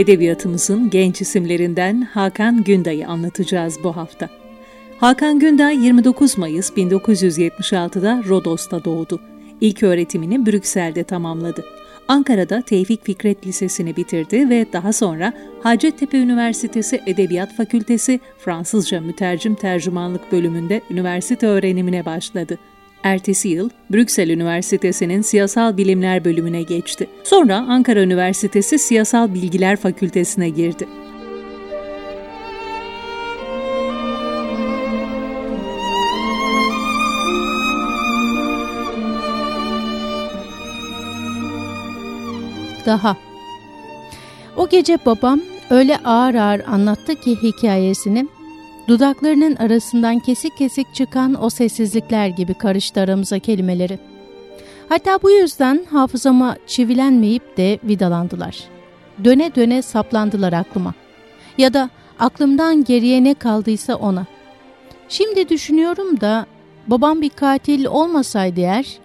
Edebiyatımızın genç isimlerinden Hakan Günday'ı anlatacağız bu hafta. Hakan Günday 29 Mayıs 1976'da Rodos'ta doğdu. İlk öğretimini Brüksel'de tamamladı. Ankara'da Tevfik Fikret Lisesi'ni bitirdi ve daha sonra Hacettepe Üniversitesi Edebiyat Fakültesi Fransızca Mütercim Tercümanlık bölümünde üniversite öğrenimine başladı. Ertesi yıl Brüksel Üniversitesi'nin Siyasal Bilimler bölümüne geçti. Sonra Ankara Üniversitesi Siyasal Bilgiler Fakültesine girdi. Daha O gece babam öyle ağır ağır anlattı ki hikayesini Dudaklarının arasından kesik kesik çıkan o sessizlikler gibi karıştı aramıza kelimeleri. Hatta bu yüzden hafızama çivilenmeyip de vidalandılar. Döne döne saplandılar aklıma. Ya da aklımdan geriye ne kaldıysa ona. Şimdi düşünüyorum da babam bir katil olmasaydı eğer,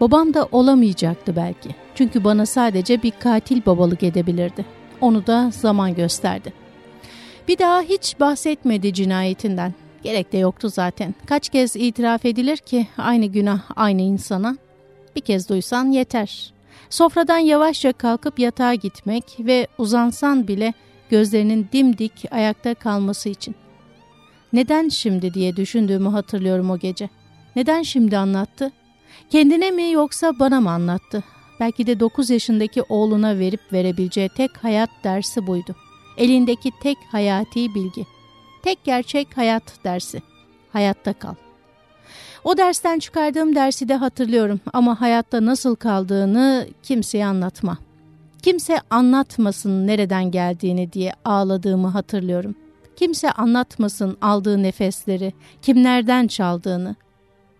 babam da olamayacaktı belki. Çünkü bana sadece bir katil babalık edebilirdi. Onu da zaman gösterdi. Bir daha hiç bahsetmedi cinayetinden. Gerek de yoktu zaten. Kaç kez itiraf edilir ki aynı günah aynı insana? Bir kez duysan yeter. Sofradan yavaşça kalkıp yatağa gitmek ve uzansan bile gözlerinin dimdik ayakta kalması için. Neden şimdi diye düşündüğümü hatırlıyorum o gece. Neden şimdi anlattı? Kendine mi yoksa bana mı anlattı? Belki de 9 yaşındaki oğluna verip verebileceği tek hayat dersi buydu elindeki tek hayati bilgi. Tek gerçek hayat dersi. Hayatta kal. O dersten çıkardığım dersi de hatırlıyorum ama hayatta nasıl kaldığını kimseye anlatma. Kimse anlatmasın nereden geldiğini diye ağladığımı hatırlıyorum. Kimse anlatmasın aldığı nefesleri, kimlerden çaldığını.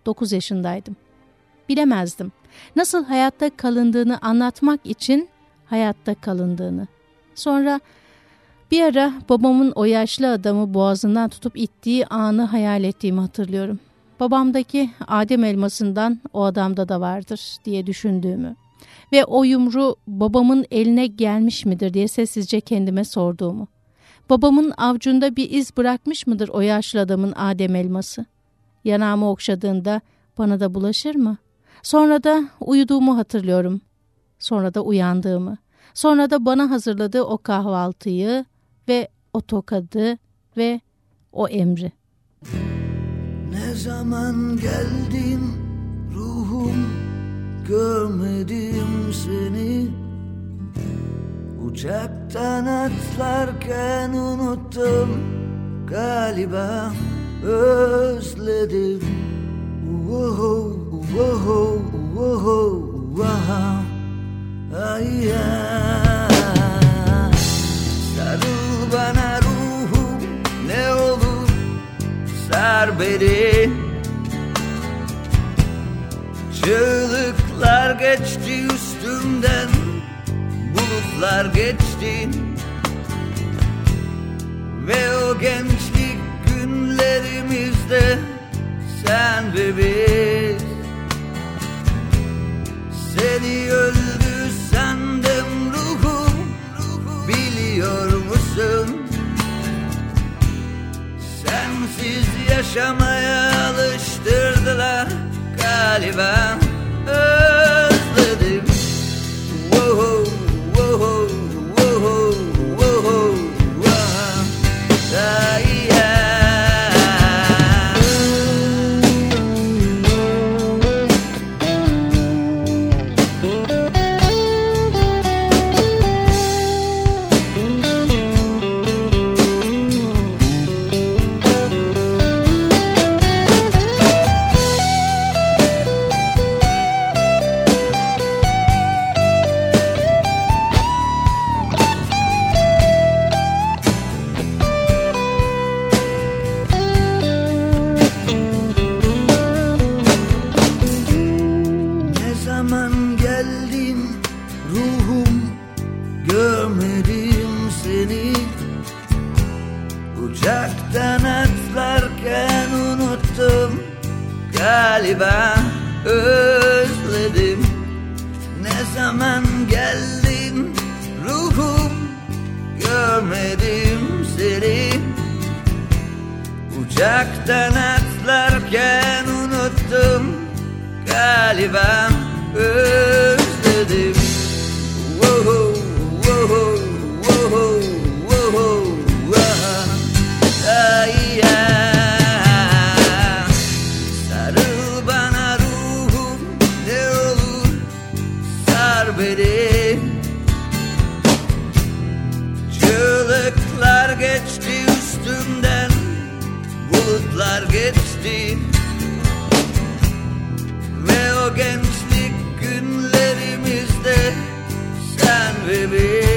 9 yaşındaydım. Bilemezdim. Nasıl hayatta kalındığını anlatmak için hayatta kalındığını. Sonra bir ara babamın o yaşlı adamı boğazından tutup ittiği anı hayal ettiğimi hatırlıyorum. Babamdaki Adem elmasından o adamda da vardır diye düşündüğümü ve o yumru babamın eline gelmiş midir diye sessizce kendime sorduğumu. Babamın avcunda bir iz bırakmış mıdır o yaşlı adamın Adem elması? Yanağımı okşadığında bana da bulaşır mı? Sonra da uyuduğumu hatırlıyorum. Sonra da uyandığımı. Sonra da bana hazırladığı o kahvaltıyı, o tokadı ve o emri. Ne zaman geldin ruhum görmedim seni Uçaktan atlarken unuttum galiba özledim Woho, woho, woho, woho, ay, ay. Bana ruhum ne olur sar beni. Çığlıklar geçti üstümden Bulutlar geçti. Ve o gençlik günlerimizde Sen ve biz. Seni öldü yaşamaya alıştırdılar galiba. Özledim beni Çığlıklar geçti üstümden bulutlar geçti. Ve o gençlik günlerimizde sen ve biz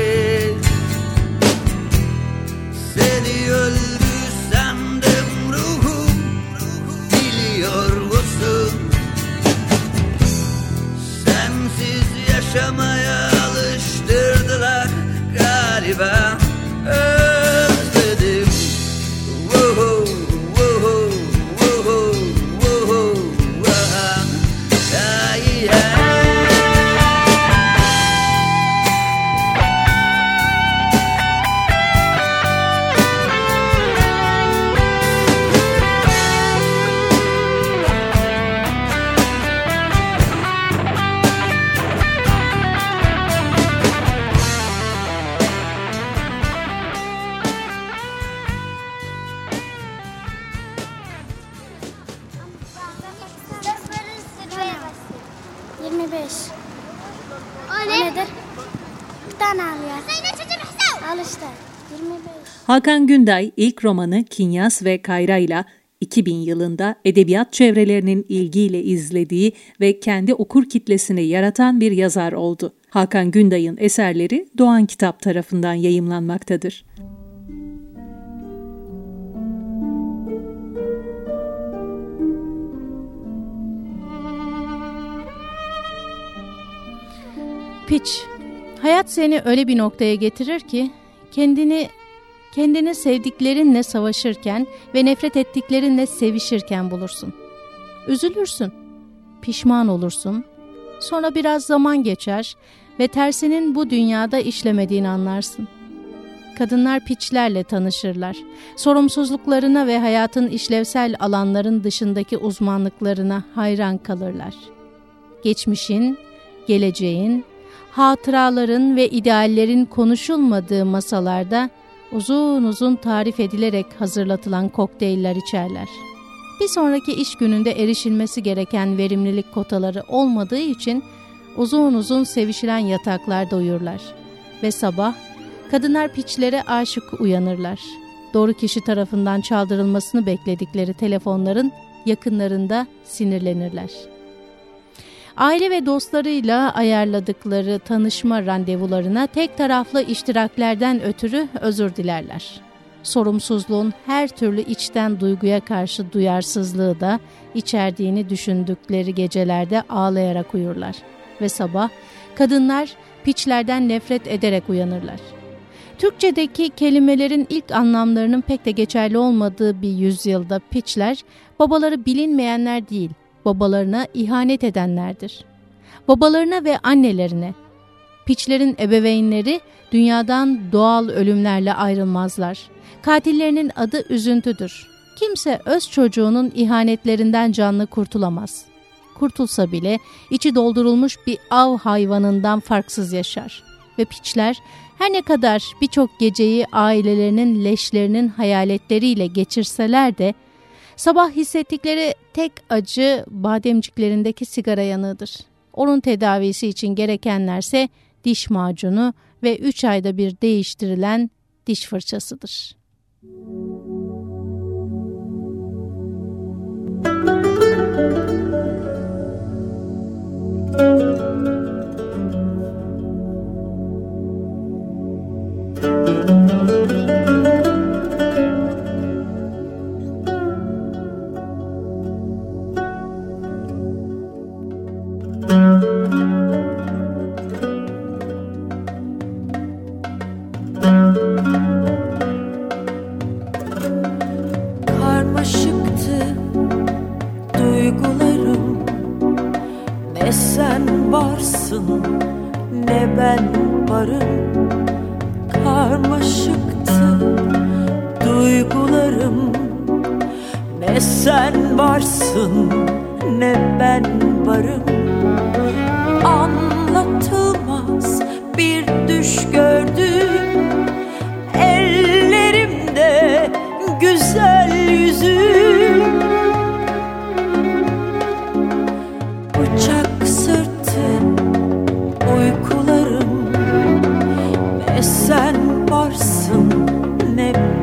galiba Hakan Günday ilk romanı Kinyas ve Kayra ile 2000 yılında edebiyat çevrelerinin ilgiyle izlediği ve kendi okur kitlesini yaratan bir yazar oldu. Hakan Günday'ın eserleri Doğan Kitap tarafından yayımlanmaktadır. Piç, hayat seni öyle bir noktaya getirir ki kendini kendini sevdiklerinle savaşırken ve nefret ettiklerinle sevişirken bulursun. Üzülürsün, pişman olursun, sonra biraz zaman geçer ve tersinin bu dünyada işlemediğini anlarsın. Kadınlar piçlerle tanışırlar. Sorumsuzluklarına ve hayatın işlevsel alanların dışındaki uzmanlıklarına hayran kalırlar. Geçmişin, geleceğin, hatıraların ve ideallerin konuşulmadığı masalarda uzun uzun tarif edilerek hazırlatılan kokteyller içerler. Bir sonraki iş gününde erişilmesi gereken verimlilik kotaları olmadığı için uzun uzun sevişilen yataklarda uyurlar. Ve sabah kadınlar piçlere aşık uyanırlar. Doğru kişi tarafından çaldırılmasını bekledikleri telefonların yakınlarında sinirlenirler. Aile ve dostlarıyla ayarladıkları tanışma randevularına tek taraflı iştiraklerden ötürü özür dilerler. Sorumsuzluğun her türlü içten duyguya karşı duyarsızlığı da içerdiğini düşündükleri gecelerde ağlayarak uyurlar. Ve sabah kadınlar piçlerden nefret ederek uyanırlar. Türkçedeki kelimelerin ilk anlamlarının pek de geçerli olmadığı bir yüzyılda piçler babaları bilinmeyenler değil, babalarına ihanet edenlerdir. Babalarına ve annelerine. Piçlerin ebeveynleri dünyadan doğal ölümlerle ayrılmazlar. Katillerinin adı üzüntüdür. Kimse öz çocuğunun ihanetlerinden canlı kurtulamaz. Kurtulsa bile içi doldurulmuş bir av hayvanından farksız yaşar. Ve piçler her ne kadar birçok geceyi ailelerinin leşlerinin hayaletleriyle geçirseler de Sabah hissettikleri tek acı bademciklerindeki sigara yanığıdır. Onun tedavisi için gerekenlerse diş macunu ve 3 ayda bir değiştirilen diş fırçasıdır. Müzik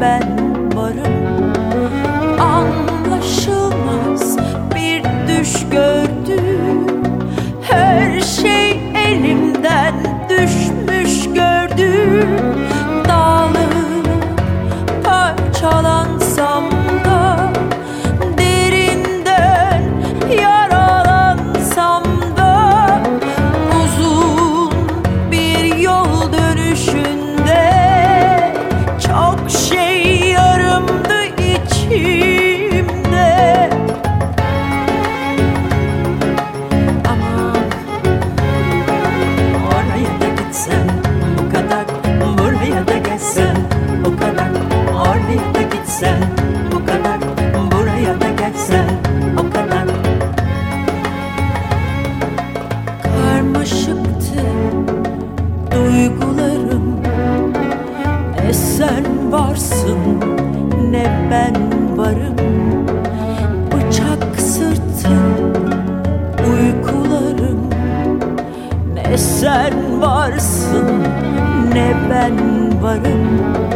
ne ne ben varım. Bıçak sırtı uykularım. Ne sen varsın ne ben varım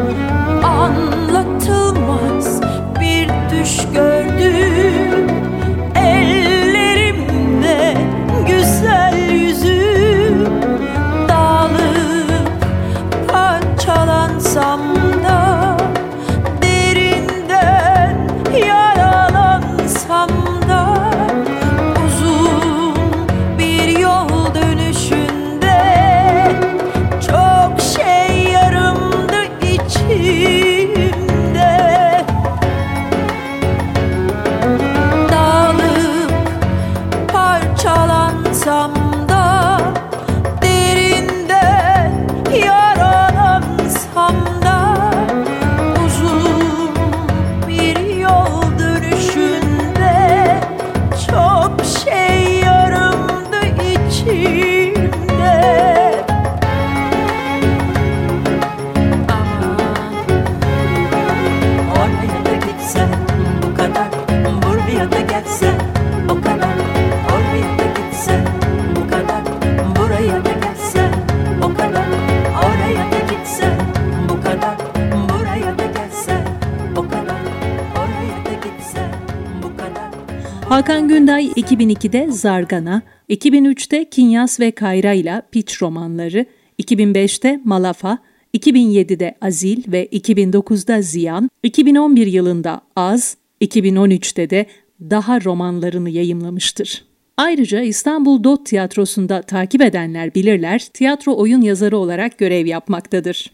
Günday 2002'de Zargana, 2003'te Kinyas ve Kayra ile Piç romanları, 2005'te Malafa, 2007'de Azil ve 2009'da Ziyan, 2011 yılında Az, 2013'te de Daha romanlarını yayımlamıştır. Ayrıca İstanbul Dot Tiyatrosu'nda takip edenler bilirler, tiyatro oyun yazarı olarak görev yapmaktadır.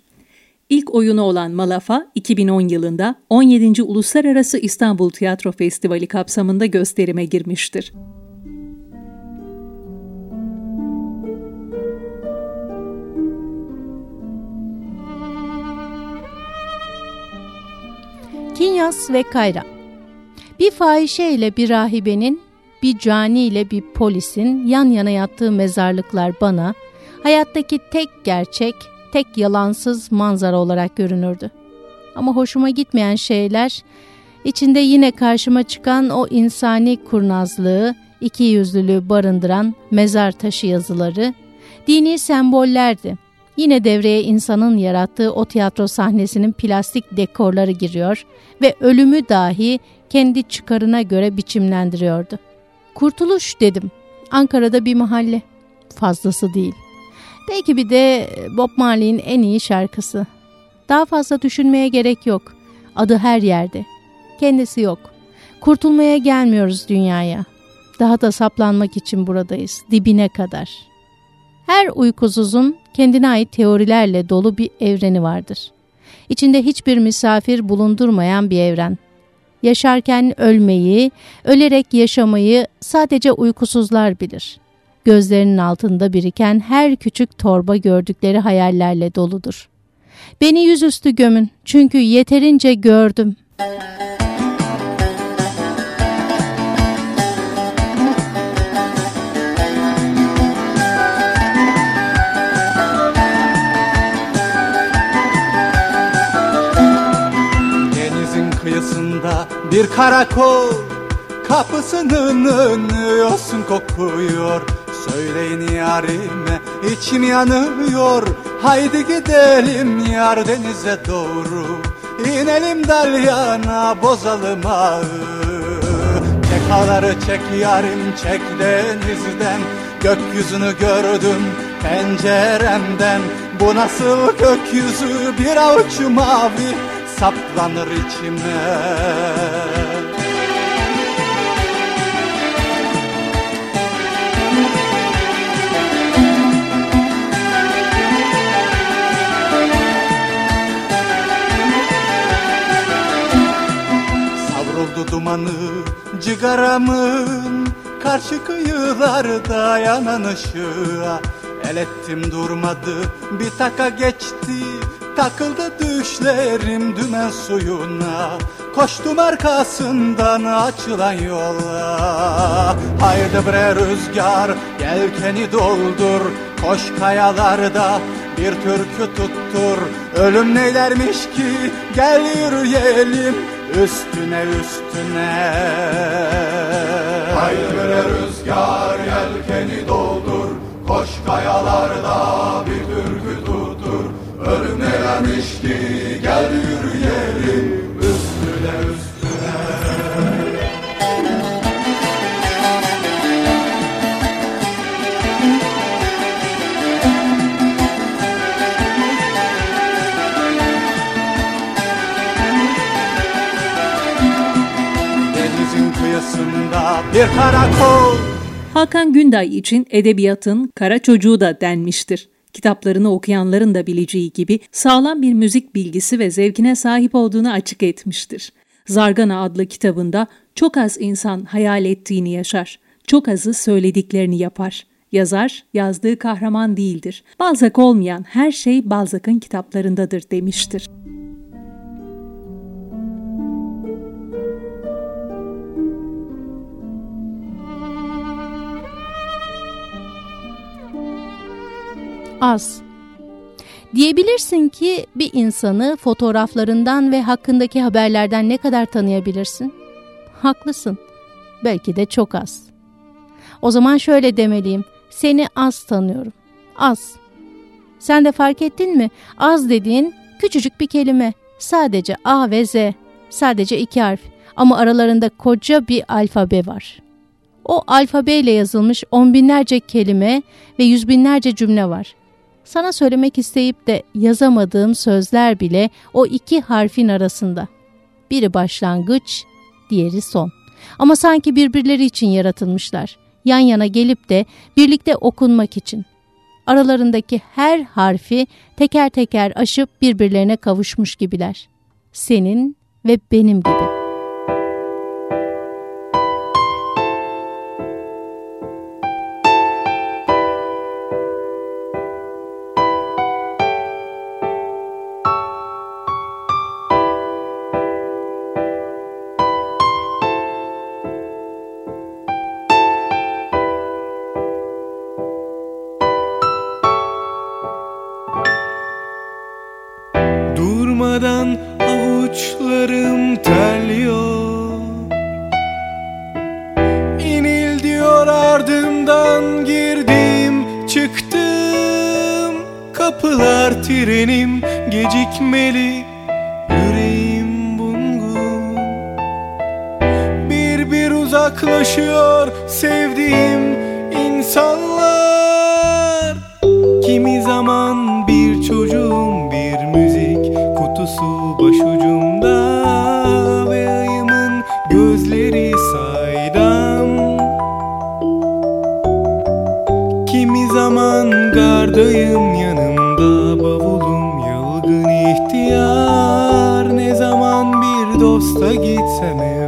İlk oyunu olan Malafa, 2010 yılında 17. Uluslararası İstanbul Tiyatro Festivali kapsamında gösterime girmiştir. Kinyas ve Kayra Bir fahişe ile bir rahibenin, bir cani ile bir polisin yan yana yattığı mezarlıklar bana hayattaki tek gerçek, tek yalansız manzara olarak görünürdü. Ama hoşuma gitmeyen şeyler, içinde yine karşıma çıkan o insani kurnazlığı, iki yüzlülüğü barındıran mezar taşı yazıları, dini sembollerdi. Yine devreye insanın yarattığı o tiyatro sahnesinin plastik dekorları giriyor ve ölümü dahi kendi çıkarına göre biçimlendiriyordu. Kurtuluş dedim. Ankara'da bir mahalle. Fazlası değil. Belki bir de Bob Marley'in en iyi şarkısı. Daha fazla düşünmeye gerek yok. Adı her yerde. Kendisi yok. Kurtulmaya gelmiyoruz dünyaya. Daha da saplanmak için buradayız. Dibine kadar. Her uykusuzun kendine ait teorilerle dolu bir evreni vardır. İçinde hiçbir misafir bulundurmayan bir evren. Yaşarken ölmeyi, ölerek yaşamayı sadece uykusuzlar bilir. Gözlerinin altında biriken her küçük torba gördükleri hayallerle doludur. Beni yüzüstü gömün çünkü yeterince gördüm. Denizin kıyısında bir karakol Kapısının önü yosun kokuyor Söyleyin yarime içim yanıyor Haydi gidelim yar denize doğru. İnelim dalyana bozalım ağı. Çek ağları çek yarim çek denizden. Gökyüzünü gördüm penceremden. Bu nasıl gökyüzü? Bir avuç mavi saplanır içime dumanı cigaramın Karşı kıyılarda yanan ışığa. El ettim durmadı bir taka geçti Takıldı düşlerim dümen suyuna. Koştum arkasından açılan yola Haydi bre rüzgar yelkeni doldur Koş kayalarda bir türkü tuttur. Ölüm neylermiş ki gel yürüyelim üstüne üstüne. Haydi bre rüzgar yelkeni doldur Koş kayalarda bir türkü tuttur Ölüm gel yürüyelim bir karakol Hakan Günday için edebiyatın kara çocuğu da denmiştir. Kitaplarını okuyanların da bileceği gibi sağlam bir müzik bilgisi ve zevkine sahip olduğunu açık etmiştir. Zargana adlı kitabında çok az insan hayal ettiğini yaşar. Çok azı söylediklerini yapar. Yazar, yazdığı kahraman değildir. Balzac olmayan her şey Balzac'ın kitaplarındadır demiştir. Az. Diyebilirsin ki bir insanı fotoğraflarından ve hakkındaki haberlerden ne kadar tanıyabilirsin? Haklısın. Belki de çok az. O zaman şöyle demeliyim. Seni az tanıyorum. Az. Sen de fark ettin mi? Az dediğin küçücük bir kelime. Sadece A ve Z. Sadece iki harf. Ama aralarında koca bir alfabe var. O alfabeyle yazılmış on binlerce kelime ve yüz binlerce cümle var. Sana söylemek isteyip de yazamadığım sözler bile o iki harfin arasında. Biri başlangıç, diğeri son. Ama sanki birbirleri için yaratılmışlar. Yan yana gelip de birlikte okunmak için. Aralarındaki her harfi teker teker aşıp birbirlerine kavuşmuş gibiler. Senin ve benim gibi. seni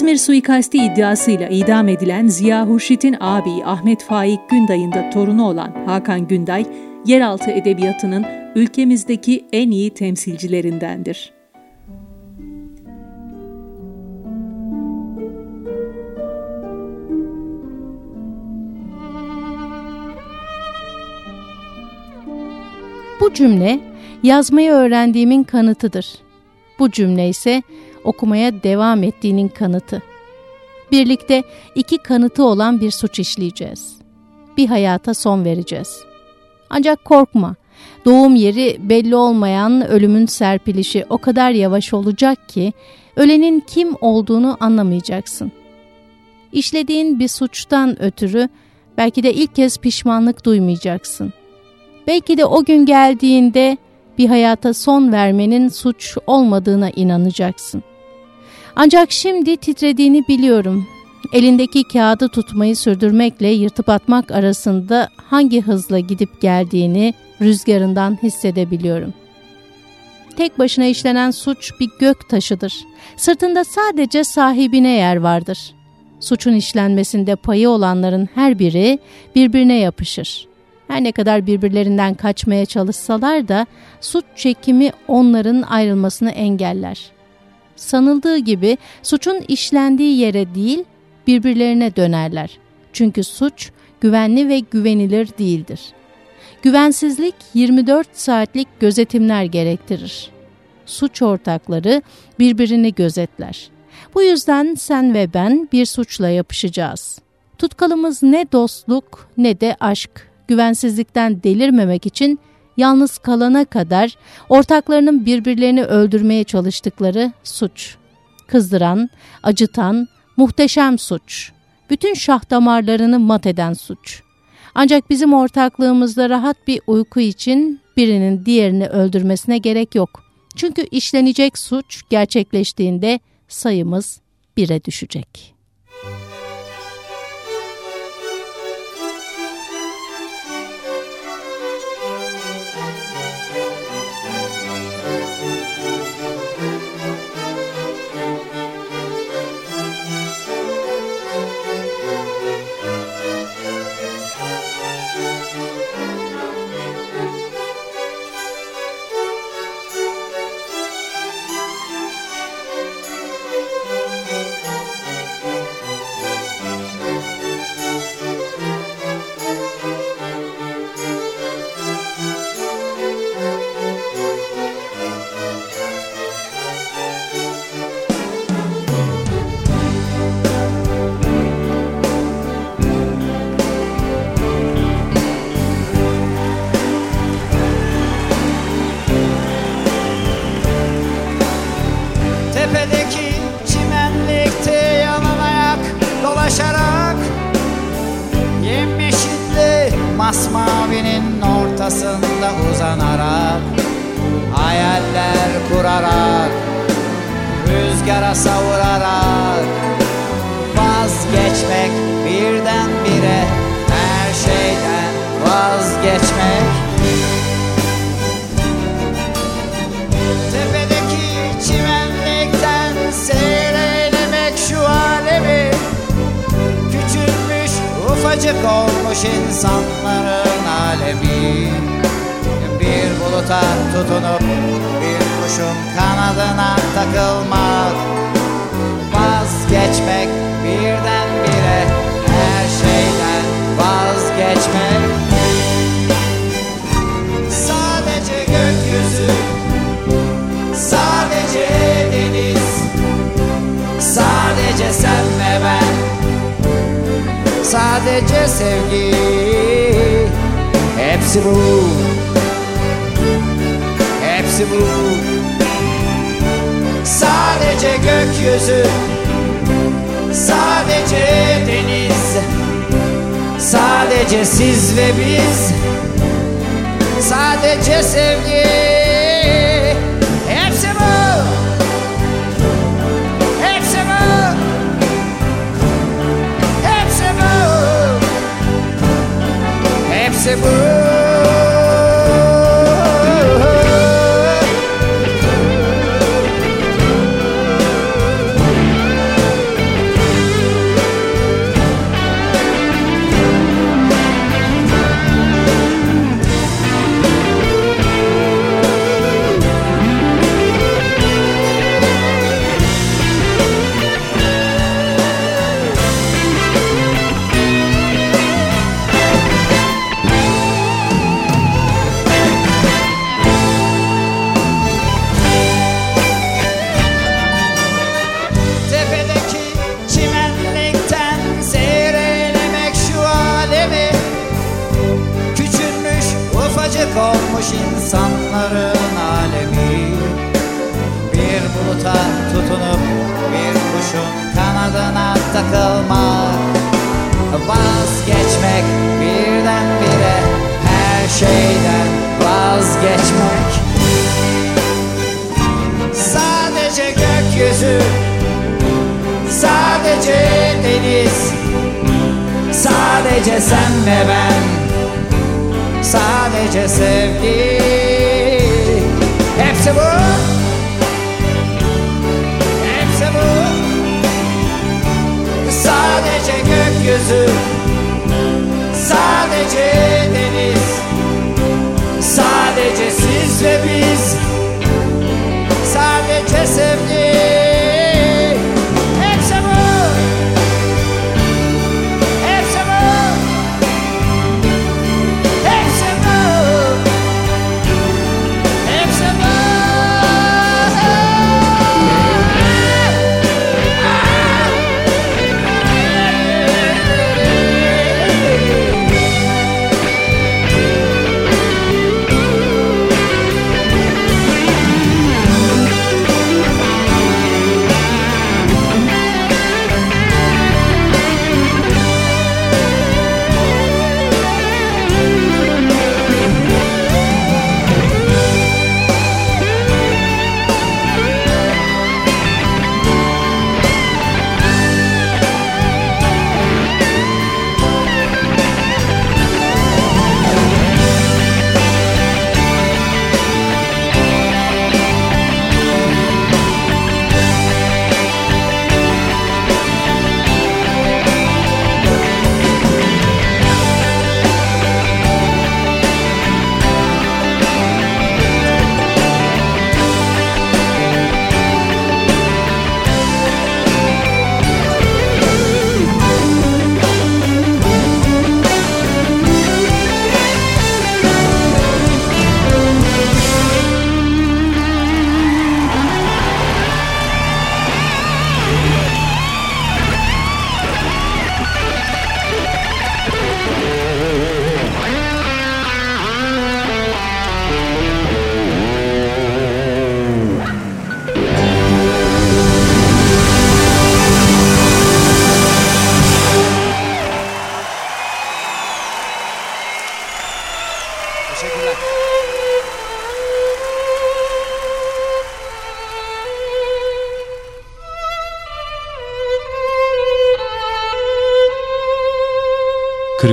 İzmir suikasti iddiasıyla idam edilen Ziya Hurşit'in abi Ahmet Faik Günday'ın da torunu olan Hakan Günday, yeraltı edebiyatının ülkemizdeki en iyi temsilcilerindendir. Bu cümle yazmayı öğrendiğimin kanıtıdır. Bu cümle ise okumaya devam ettiğinin kanıtı. Birlikte iki kanıtı olan bir suç işleyeceğiz. Bir hayata son vereceğiz. Ancak korkma. Doğum yeri belli olmayan ölümün serpilişi o kadar yavaş olacak ki ölenin kim olduğunu anlamayacaksın. İşlediğin bir suçtan ötürü belki de ilk kez pişmanlık duymayacaksın. Belki de o gün geldiğinde bir hayata son vermenin suç olmadığına inanacaksın. Ancak şimdi titrediğini biliyorum. Elindeki kağıdı tutmayı sürdürmekle yırtıp atmak arasında hangi hızla gidip geldiğini rüzgarından hissedebiliyorum. Tek başına işlenen suç bir gök taşıdır. Sırtında sadece sahibine yer vardır. Suçun işlenmesinde payı olanların her biri birbirine yapışır. Her ne kadar birbirlerinden kaçmaya çalışsalar da suç çekimi onların ayrılmasını engeller. Sanıldığı gibi suçun işlendiği yere değil birbirlerine dönerler. Çünkü suç güvenli ve güvenilir değildir. Güvensizlik 24 saatlik gözetimler gerektirir. Suç ortakları birbirini gözetler. Bu yüzden sen ve ben bir suçla yapışacağız. Tutkalımız ne dostluk ne de aşk. Güvensizlikten delirmemek için yalnız kalana kadar ortaklarının birbirlerini öldürmeye çalıştıkları suç. Kızdıran, acıtan, muhteşem suç. Bütün şah damarlarını mat eden suç. Ancak bizim ortaklığımızda rahat bir uyku için birinin diğerini öldürmesine gerek yok. Çünkü işlenecek suç gerçekleştiğinde sayımız bire düşecek. Buluta tutunup bir kuşun kanadına takılmak. Vazgeçmek birdenbire her şeyden vazgeçmek. Sadece gökyüzü Sadece deniz Sadece sen ve ben. Sadece sevgi Hepsi bu Hepsi bu. Sadece gökyüzü Sadece deniz Sadece siz ve biz Sadece sevgi. Hepsi bu. Hepsi bu. Hepsi bu. Hepsi bu vazgeçmek Sadece gökyüzü Sadece deniz Sadece sen ve ben Sadece sevgi. Hepsi bu siz